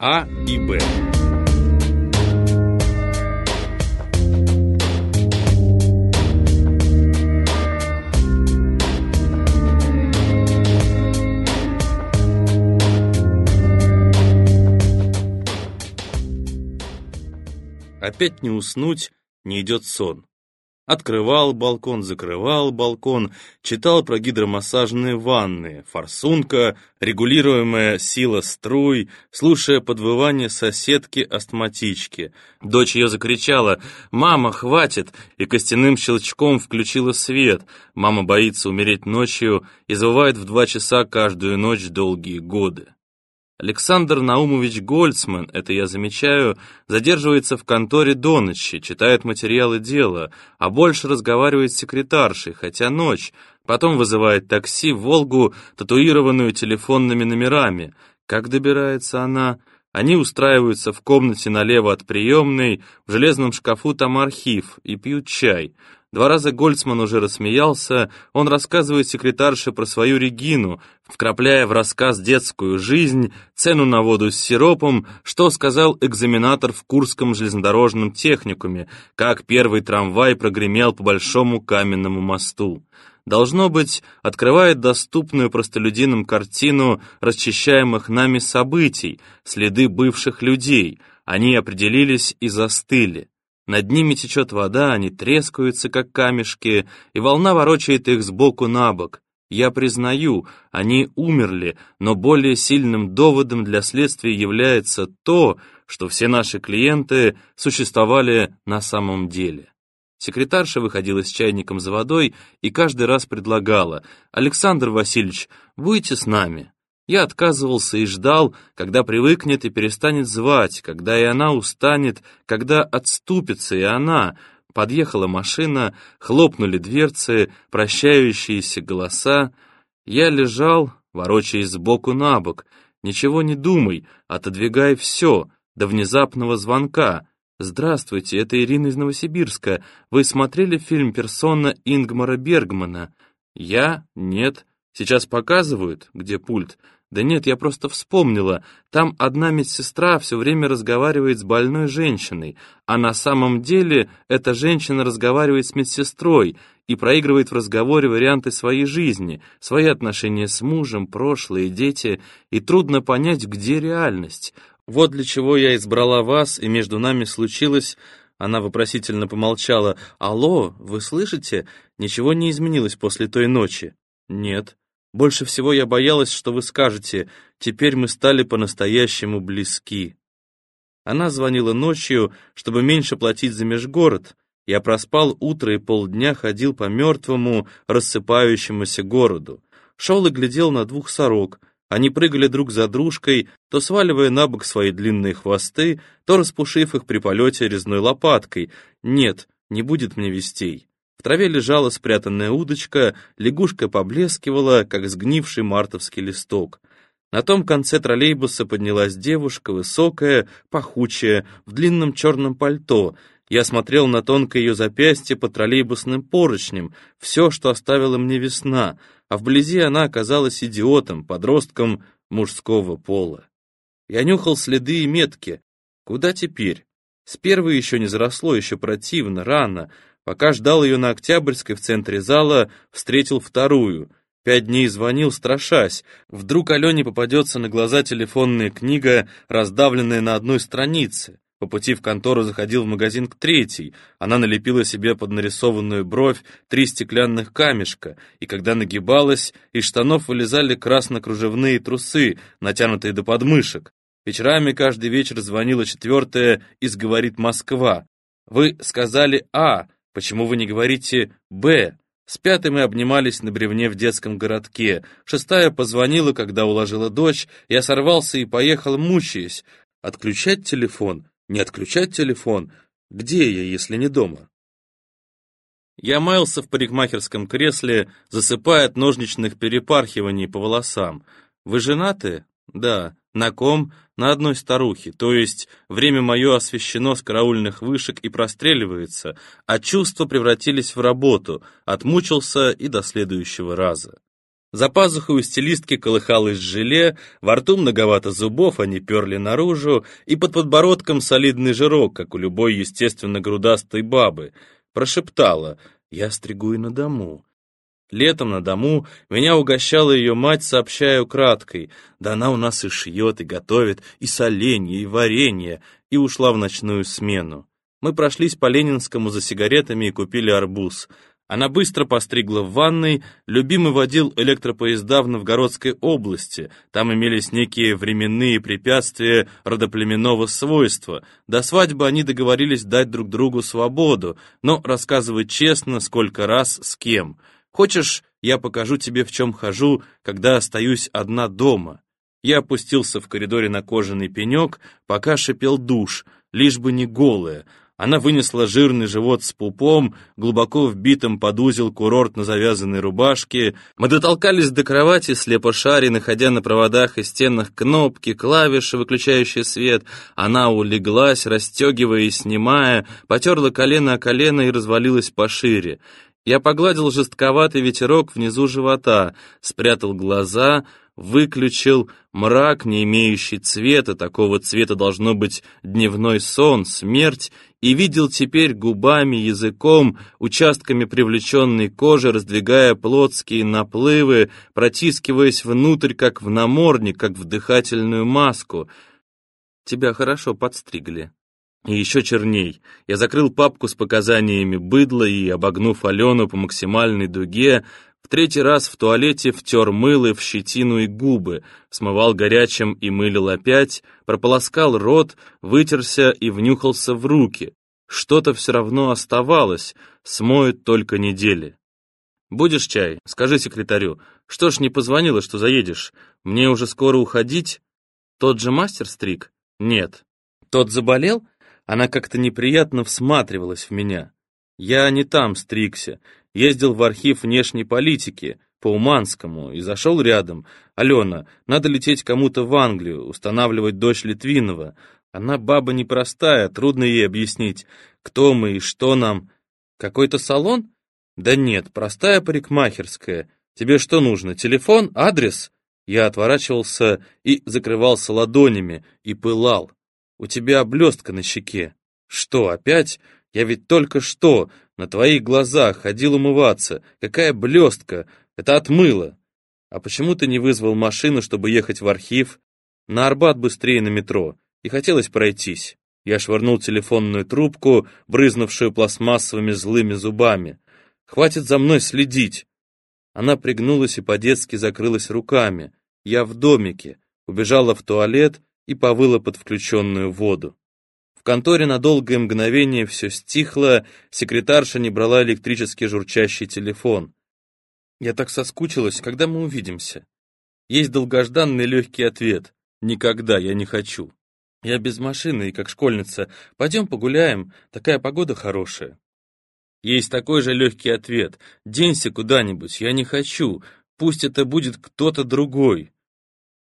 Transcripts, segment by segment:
А и Б. Опять не уснуть, не идет сон. Открывал балкон, закрывал балкон, читал про гидромассажные ванны, форсунка, регулируемая сила струй, слушая подвывание соседки-астматички. Дочь ее закричала «Мама, хватит!» и костяным щелчком включила свет. Мама боится умереть ночью и завывает в два часа каждую ночь долгие годы. Александр Наумович Гольцман, это я замечаю, задерживается в конторе до ночи, читает материалы дела, а больше разговаривает с секретаршей, хотя ночь, потом вызывает такси, «Волгу», татуированную телефонными номерами. Как добирается она? Они устраиваются в комнате налево от приемной, в железном шкафу там архив, и пьют чай. Два раза Гольцман уже рассмеялся, он рассказывает секретарше про свою Регину, вкрапляя в рассказ детскую жизнь, цену на воду с сиропом, что сказал экзаменатор в Курском железнодорожном техникуме, как первый трамвай прогремел по большому каменному мосту. Должно быть, открывает доступную простолюдинам картину расчищаемых нами событий, следы бывших людей. Они определились и застыли. Над ними течет вода, они трескаются, как камешки, и волна ворочает их сбоку на бок. Я признаю, они умерли, но более сильным доводом для следствия является то, что все наши клиенты существовали на самом деле. Секретарша выходила с чайником за водой и каждый раз предлагала «Александр Васильевич, будете с нами?» Я отказывался и ждал, когда привыкнет и перестанет звать, когда и она устанет, когда отступится и она. Подъехала машина, хлопнули дверцы, прощающиеся голоса. Я лежал, ворочаясь сбоку на бок. Ничего не думай, отодвигай все, до внезапного звонка. «Здравствуйте, это Ирина из Новосибирска. Вы смотрели фильм «Персона» Ингмара Бергмана?» «Я? Нет. Сейчас показывают, где пульт?» Да нет, я просто вспомнила. Там одна медсестра все время разговаривает с больной женщиной, а на самом деле эта женщина разговаривает с медсестрой и проигрывает в разговоре варианты своей жизни, свои отношения с мужем, прошлые, дети, и трудно понять, где реальность. Вот для чего я избрала вас, и между нами случилось... Она вопросительно помолчала. «Алло, вы слышите? Ничего не изменилось после той ночи?» «Нет». Больше всего я боялась, что вы скажете, теперь мы стали по-настоящему близки. Она звонила ночью, чтобы меньше платить за межгород. Я проспал утро и полдня ходил по мертвому, рассыпающемуся городу. Шел и глядел на двух сорок. Они прыгали друг за дружкой, то сваливая на бок свои длинные хвосты, то распушив их при полете резной лопаткой. Нет, не будет мне вестей. В траве лежала спрятанная удочка, лягушка поблескивала, как сгнивший мартовский листок. На том конце троллейбуса поднялась девушка, высокая, пахучая, в длинном черном пальто. Я смотрел на тонкое ее запястье по троллейбусным поручням, все, что оставила мне весна, а вблизи она оказалась идиотом, подростком мужского пола. Я нюхал следы и метки. Куда теперь? С первой еще не заросло, еще противно, рано, Пока ждал ее на Октябрьской в центре зала, встретил вторую. Пять дней звонил, страшась. Вдруг Алене попадется на глаза телефонная книга, раздавленная на одной странице. По пути в контору заходил в магазин к третьей. Она налепила себе под нарисованную бровь три стеклянных камешка, и когда нагибалась, из штанов вылезали красно-кружевные трусы, натянутые до подмышек. Вечерами каждый вечер звонила четвертая из «Говорит Москва». «Вы сказали А», Почему вы не говорите «Б»? С пятой мы обнимались на бревне в детском городке. Шестая позвонила, когда уложила дочь. Я сорвался и поехал, мучаясь. Отключать телефон? Не отключать телефон? Где я, если не дома? Я маялся в парикмахерском кресле, засыпая от ножничных перепархиваний по волосам. Вы женаты? Да. На ком? На одной старухе, то есть время мое освещено с караульных вышек и простреливается, а чувства превратились в работу, отмучился и до следующего раза. За пазухой у стилистки колыхалось желе, во рту многовато зубов, они перли наружу, и под подбородком солидный жирок, как у любой естественно грудастой бабы. Прошептала «Я стригу и на дому». Летом на дому меня угощала ее мать, сообщая украдкой, да она у нас и шьет, и готовит, и соленье, и варенье, и ушла в ночную смену. Мы прошлись по Ленинскому за сигаретами и купили арбуз. Она быстро постригла в ванной, любимый водил электропоезда в Новгородской области, там имелись некие временные препятствия родоплеменного свойства. До свадьбы они договорились дать друг другу свободу, но рассказывать честно, сколько раз, с кем. Хочешь, я покажу тебе, в чем хожу, когда остаюсь одна дома? Я опустился в коридоре на кожаный пенек, пока шипел душ, лишь бы не голая, она вынесла жирный живот с пупом, глубоко вбитым под узел курорт на завязанной рубашке. Мы дотолкались до кровати, слепо шари, находя на проводах и стенах кнопки, клавиши, выключающие свет. Она улеглась, расстегивая и снимая, потерла колено о колено и развалилась пошире. Я погладил жестковатый ветерок внизу живота, спрятал глаза, выключил мрак, не имеющий цвета, такого цвета должно быть дневной сон, смерть, и видел теперь губами, языком, участками привлеченной кожи, раздвигая плотские наплывы, протискиваясь внутрь, как в намордник, как в дыхательную маску. Тебя хорошо подстригли. И еще черней. Я закрыл папку с показаниями быдла и, обогнув Алену по максимальной дуге, в третий раз в туалете втер мыло в щетину и губы, смывал горячим и мылил опять, прополоскал рот, вытерся и внюхался в руки. Что-то все равно оставалось, смоет только недели. «Будешь чай? Скажи секретарю. Что ж не позвонила, что заедешь? Мне уже скоро уходить?» «Тот же мастер стриг?» «Нет». «Тот заболел?» Она как-то неприятно всматривалась в меня. «Я не там стригся ездил в архив внешней политики, по Уманскому, и зашел рядом. «Алена, надо лететь кому-то в Англию, устанавливать дочь Литвинова. Она баба непростая, трудно ей объяснить, кто мы и что нам. Какой-то салон? Да нет, простая парикмахерская. Тебе что нужно, телефон, адрес?» Я отворачивался и закрывался ладонями, и пылал. «У тебя блестка на щеке». «Что, опять? Я ведь только что на твоих глазах ходил умываться. Какая блестка! Это отмыло. А почему ты не вызвал машину, чтобы ехать в архив? На Арбат быстрее на метро. И хотелось пройтись. Я швырнул телефонную трубку, брызнувшую пластмассовыми злыми зубами. «Хватит за мной следить!» Она пригнулась и по-детски закрылась руками. Я в домике, убежала в туалет и повыла под включенную воду конторе на долгое мгновение все стихло, секретарша не брала электрический журчащий телефон. Я так соскучилась, когда мы увидимся. Есть долгожданный легкий ответ. Никогда я не хочу. Я без машины и как школьница. Пойдем погуляем, такая погода хорошая. Есть такой же легкий ответ. Денься куда-нибудь, я не хочу. Пусть это будет кто-то другой.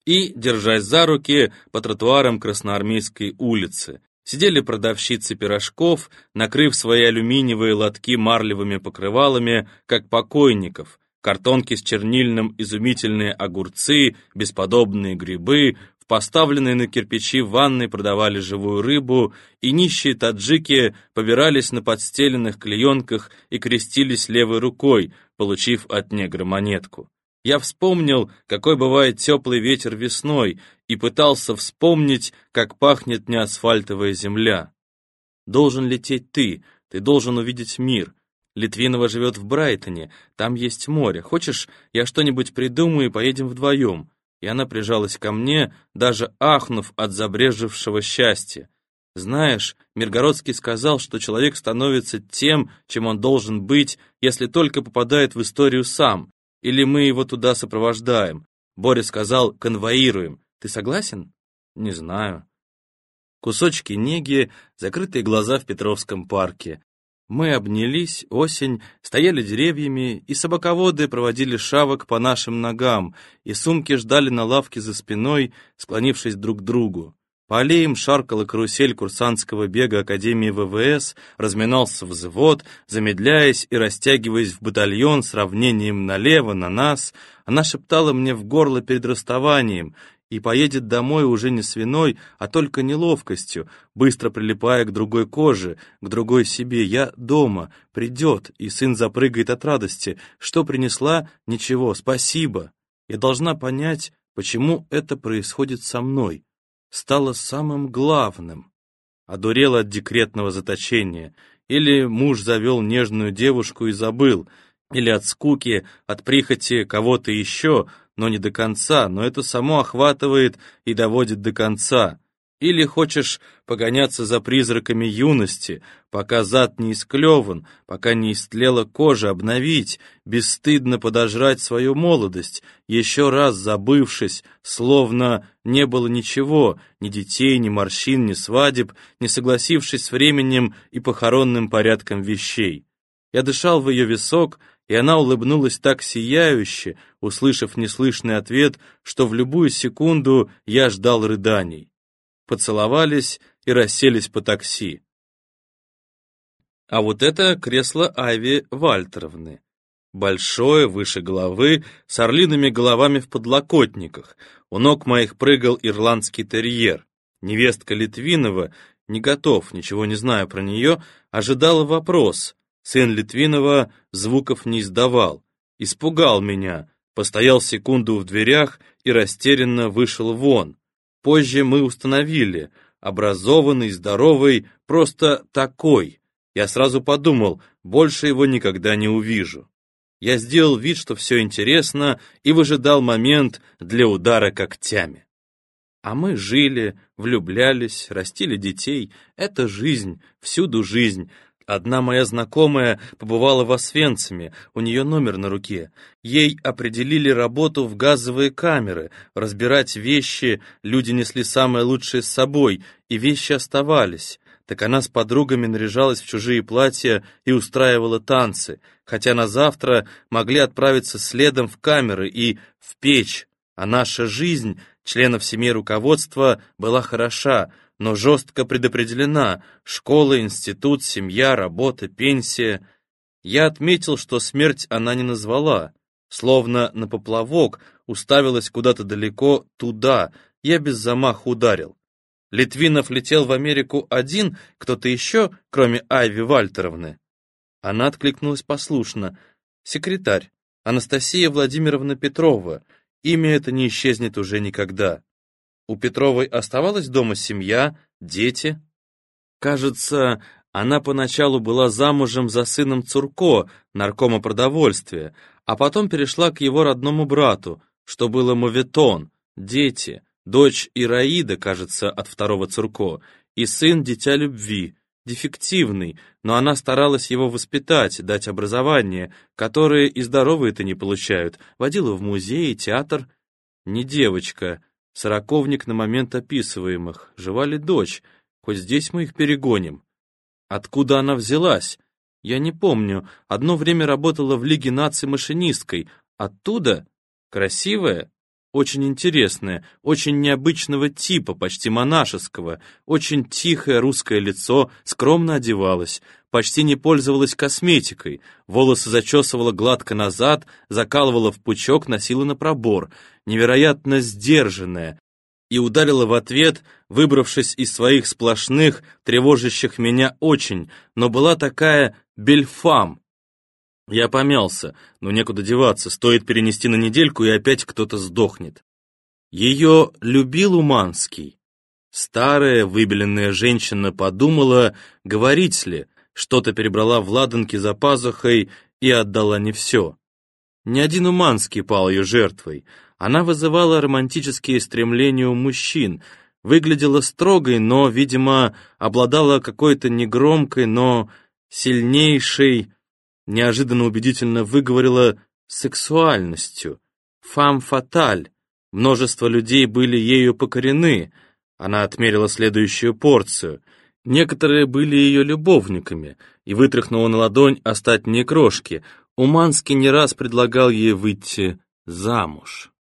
И, держась за руки, по тротуарам Красноармейской улицы. Сидели продавщицы пирожков, накрыв свои алюминиевые лотки марлевыми покрывалами, как покойников, картонки с чернильным изумительные огурцы, бесподобные грибы, в поставленной на кирпичи ванной продавали живую рыбу, и нищие таджики побирались на подстеленных клеенках и крестились левой рукой, получив от негра монетку. Я вспомнил, какой бывает теплый ветер весной, и пытался вспомнить, как пахнет неасфальтовая земля. Должен лететь ты, ты должен увидеть мир. Литвинова живет в Брайтоне, там есть море. Хочешь, я что-нибудь придумаю и поедем вдвоем?» И она прижалась ко мне, даже ахнув от забрежевшего счастья. Знаешь, Миргородский сказал, что человек становится тем, чем он должен быть, если только попадает в историю сам, или мы его туда сопровождаем? Боря сказал, конвоируем. Ты согласен? Не знаю. Кусочки неги, закрытые глаза в Петровском парке. Мы обнялись, осень, стояли деревьями, и собаководы проводили шавок по нашим ногам, и сумки ждали на лавке за спиной, склонившись друг к другу. По аллеям шаркала карусель курсантского бега Академии ВВС, разминался взвод, замедляясь и растягиваясь в батальон с равнением налево, на нас. Она шептала мне в горло перед расставанием и поедет домой уже не свиной, а только неловкостью, быстро прилипая к другой коже, к другой себе. Я дома, придет, и сын запрыгает от радости. Что принесла? Ничего, спасибо. Я должна понять, почему это происходит со мной стало самым главным. Одурел от декретного заточения, или муж завел нежную девушку и забыл, или от скуки, от прихоти кого-то еще, но не до конца, но это само охватывает и доводит до конца. Или хочешь погоняться за призраками юности, пока зад не исклеван, пока не истлела кожа, обновить, бесстыдно подожрать свою молодость, еще раз забывшись, словно не было ничего, ни детей, ни морщин, ни свадеб, не согласившись с временем и похоронным порядком вещей. Я дышал в ее висок, и она улыбнулась так сияюще, услышав неслышный ответ, что в любую секунду я ждал рыданий поцеловались и расселись по такси. А вот это кресло Айви Вальтеровны. Большое, выше головы, с орлиными головами в подлокотниках. У ног моих прыгал ирландский терьер. Невестка Литвинова, не готов, ничего не знаю про нее, ожидала вопрос. Сын Литвинова звуков не издавал. Испугал меня, постоял секунду в дверях и растерянно вышел вон. Позже мы установили, образованный, здоровый, просто такой. Я сразу подумал, больше его никогда не увижу. Я сделал вид, что все интересно, и выжидал момент для удара когтями. А мы жили, влюблялись, растили детей. Это жизнь, всюду жизнь, Одна моя знакомая побывала в Освенциме, у нее номер на руке. Ей определили работу в газовые камеры, разбирать вещи, люди несли самое лучшее с собой, и вещи оставались. Так она с подругами наряжалась в чужие платья и устраивала танцы, хотя на завтра могли отправиться следом в камеры и в печь. А наша жизнь, членов семьи руководства, была хороша, но жестко предопределена — школа, институт, семья, работа, пенсия. Я отметил, что смерть она не назвала, словно на поплавок уставилась куда-то далеко туда, я без замаха ударил. Литвинов летел в Америку один, кто-то еще, кроме Айви Вальтеровны. Она откликнулась послушно. Секретарь, Анастасия Владимировна Петрова. Имя это не исчезнет уже никогда. У Петровой оставалась дома семья, дети. Кажется, она поначалу была замужем за сыном Цурко, наркома продовольствия, а потом перешла к его родному брату, что было моветон, дети, дочь Ираида, кажется, от второго Цурко, и сын Дитя Любви, дефективный, но она старалась его воспитать, дать образование, которое и здоровые-то не получают, водила в музей, театр. Не девочка, Сороковник на момент описываемых. Жива ли дочь? Хоть здесь мы их перегоним. Откуда она взялась? Я не помню. Одно время работала в Лиге наций машинисткой. Оттуда? Красивая? Очень интересная, очень необычного типа, почти монашеского, очень тихое русское лицо, скромно одевалась, почти не пользовалась косметикой, волосы зачесывала гладко назад, закалывала в пучок, носила на пробор, невероятно сдержанная, и ударила в ответ, выбравшись из своих сплошных, тревожащих меня очень, но была такая бельфам, я помялся, но некуда деваться, стоит перенести на недельку, и опять кто-то сдохнет. Ее любил Уманский. Старая, выбеленная женщина подумала, говорить ли, что-то перебрала в ладанке за пазухой и отдала не все. Ни один Уманский пал ее жертвой. Она вызывала романтические стремления у мужчин, выглядела строгой, но, видимо, обладала какой-то негромкой, но сильнейшей неожиданно убедительно выговорила сексуальностью. Фам фаталь. Множество людей были ею покорены. Она отмерила следующую порцию. Некоторые были ее любовниками и вытряхнула на ладонь остатние крошки. Уманский не раз предлагал ей выйти замуж.